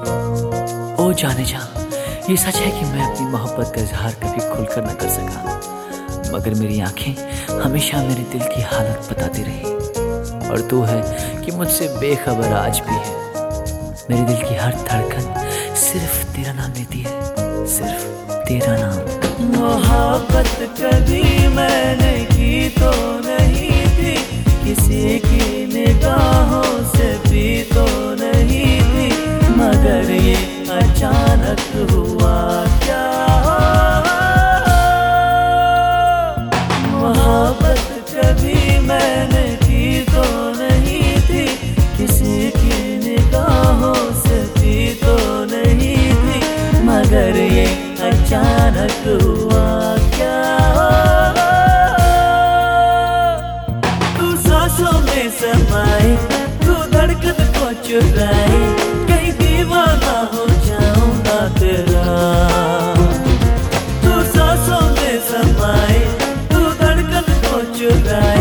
ओ जाने जा ये सच है कि मैं अपनी मोहब्बत का इजहार कभी खुलकर न कर सका। मगर मेरी आँखें हमेशा मेरे दिल की हालत बताती रही। और तू है कि मुझसे बेखबर आज भी है। मेरे दिल की हर धड़कन सिर्फ़ तेरा नाम लेती है। सिर्फ़ तेरा नाम। मोहब्बत कभी मैंने की तो नहीं थी। किसी की निगाहों से भी तो मगर ये अचानक हुआ क्या? तू सांसों में समाए तू धड़कन को चुराए धड़कन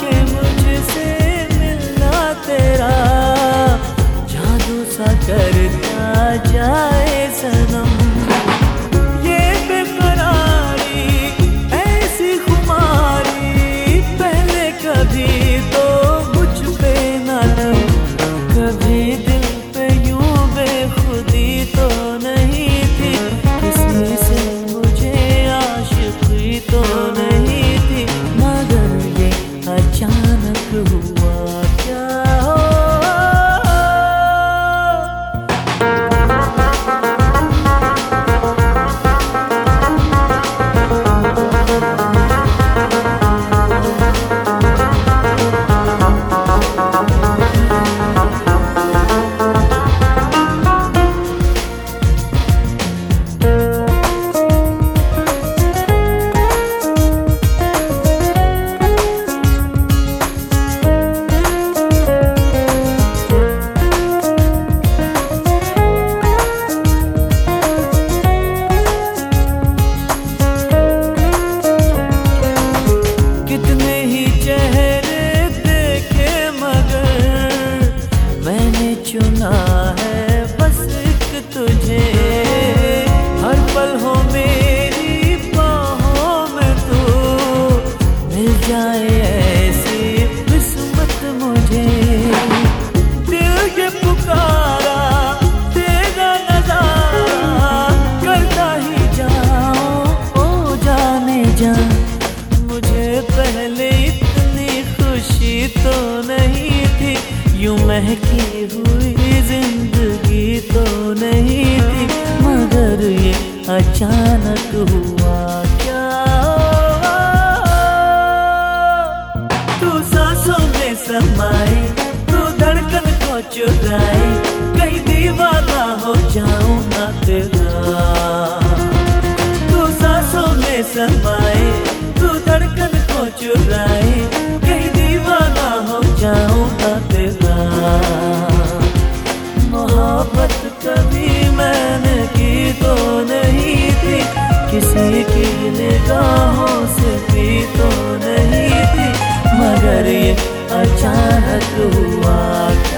के मुझसे मिलना तेरा। जादू सा करता जाए। जा। मुझे पहले इतनी खुशी तो नहीं थी, यूँ महकी हुई ज़िंदगी तो नहीं थी। मगर ये अचानक हुआ क्या? तू सांसों में समाए तू धड़कन को चुराए कहीं दीवाना हो जाऊँ ना तेरा। तू सांसों में समाए तो